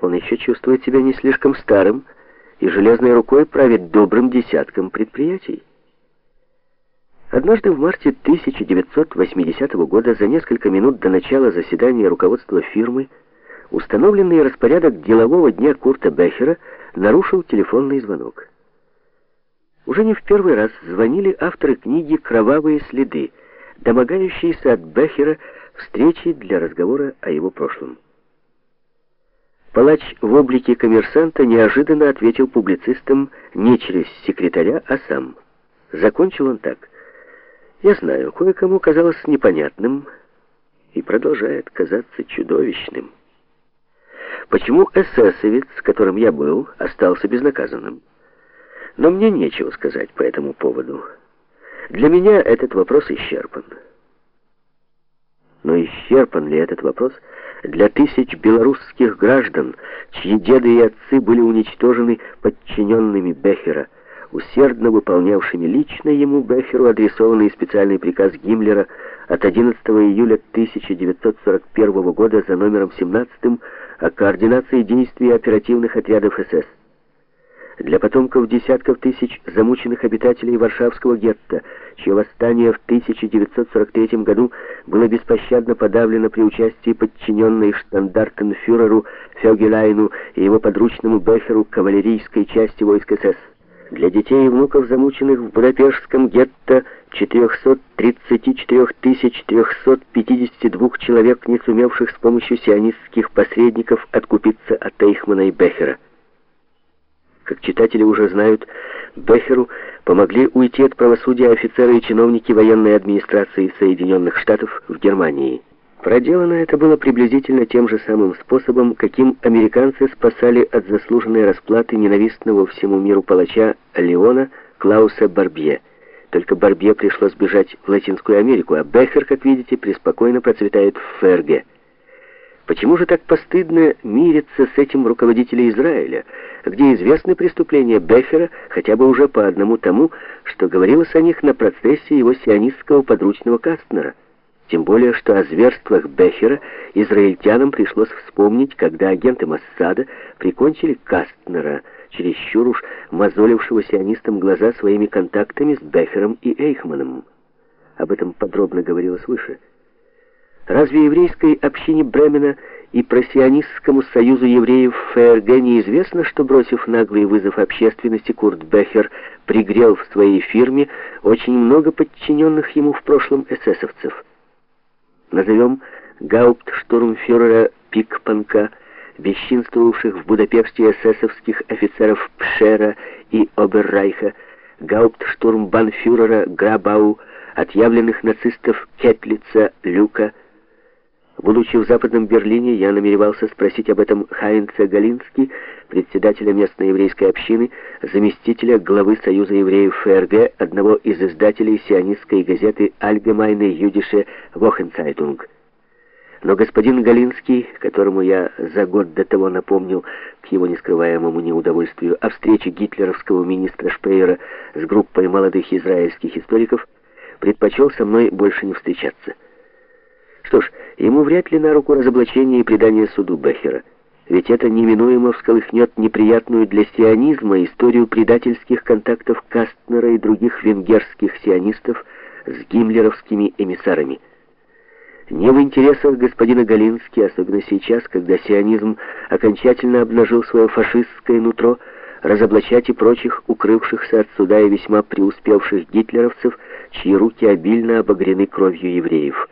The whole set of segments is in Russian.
Он еще чувствует себя не слишком старым и железной рукой правит добрым десятком предприятий. Однажды в марте 1980 года, за несколько минут до начала заседания руководства фирмы, установленный распорядок делового дня Курта Бехера нарушил телефонный звонок. Уже не в первый раз звонили авторы книги «Кровавые следы», домогающиеся от Бехера встречи для разговора о его прошлом. Палач в облике коммерсанта неожиданно ответил публицистам не через секретаря, а сам. Закончил он так. «Я знаю, кое-кому казалось непонятным и продолжает казаться чудовищным. Почему эсэсовец, которым я был, остался безнаказанным? Но мне нечего сказать по этому поводу. Для меня этот вопрос исчерпан». Но исчерпан ли этот вопрос для тысяч белорусских граждан, чьи деды и отцы были уничтожены подчиненными Бехера, усердно выполнявшими лично ему Бехеру адресованный специальный приказ Гиммлера от 11 июля 1941 года за номером 17 о координации действий оперативных отрядов СС для потомков десятков тысяч замученных обитателей Варшавского гетто, чье восстание в 1943 году было беспощадно подавлено при участии подчиненной штандартенфюреру Фёгеляйну и его подручному Бехеру кавалерийской части войск СС. Для детей и внуков, замученных в Будапештском гетто, 434 352 человек, не сумевших с помощью сионистских посредников откупиться от Эйхмана и Бехера. Как читатели уже знают, Бехеру помогли уйти от правосудия офицеры и чиновники военной администрации Соединенных Штатов в Германии. Проделано это было приблизительно тем же самым способом, каким американцы спасали от заслуженной расплаты ненавистного всему миру палача Леона Клауса Барбье. Только Барбье пришлось бежать в Латинскую Америку, а Бехер, как видите, преспокойно процветает в ФРГ. Почему же так постыдно мириться с этим руководителем Израиля, где известны преступления Бехера хотя бы уже по одному тому, что говорилось о них на процессе его сионистского подручного Кастнера? Тем более, что о зверствах Бехера израильтянам пришлось вспомнить, когда агенты Массада прикончили Кастнера, чересчур уж мозолившего сионистам глаза своими контактами с Бехером и Эйхманом. Об этом подробно говорилось выше. Разве еврейской общине Бремена и просионистскому союзу евреев ФРГ неизвестно, что, бросив наглый вызов общественности, Курт Бехер пригрел в своей фирме очень много подчиненных ему в прошлом эсэсовцев? Назовем гауптштурмфюрера Пикпанка, бесчинствовавших в Будапеште эсэсовских офицеров Пшера и Оберрайха, гауптштурмбанфюрера Грабау, отъявленных нацистов Кетлица, Люка, Будучи в Западном Берлине, я намеревался спросить об этом Хайнца Галински, председателя местной еврейской общины, заместителя главы Союза евреев ФРГ, одного из издателей сионистской газеты «Альгемайне Юдише Вохенцайтунг». Но господин Галинский, которому я за год до того напомнил к его нескрываемому неудовольствию о встрече гитлеровского министра Шпейера с группой молодых израильских историков, предпочел со мной больше не встречаться. Что ж, ему вряд ли на руку разоблачение и предание суду Бехера. Ведь это неминуемо всколыхнет неприятную для сионизма историю предательских контактов Кастнера и других венгерских сионистов с гиммлеровскими эмиссарами. Не в интересах господина Галински, особенно сейчас, когда сионизм окончательно обнажил свое фашистское нутро, разоблачать и прочих укрывшихся от суда и весьма преуспевших гитлеровцев, чьи руки обильно обогрены кровью евреев.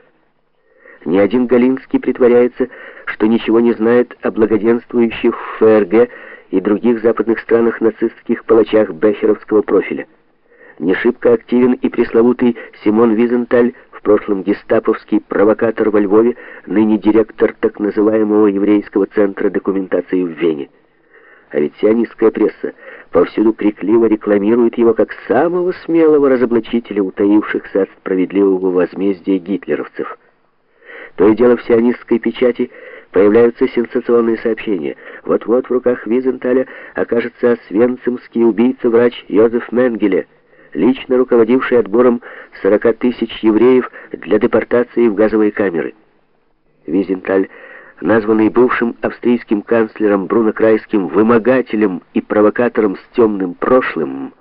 Ни один Галинский притворяется, что ничего не знает о благоденствующих в ФРГ и других западных странах нацистских палачах бехеровского профиля. Не шибко активен и пресловутый Симон Визенталь, в прошлом гестаповский провокатор во Львове, ныне директор так называемого еврейского центра документации в Вене. А ведь сионистская пресса повсюду крикливо рекламирует его как самого смелого разоблачителя утаившихся от справедливого возмездия гитлеровцев. То и дело в сионистской печати появляются сенсационные сообщения. Вот-вот в руках Визенталя окажется освенцимский убийца-врач Йозеф Менгеле, лично руководивший отбором 40 тысяч евреев для депортации в газовые камеры. Визенталь названный бывшим австрийским канцлером Бруно Крайским вымогателем и провокатором с темным прошлым,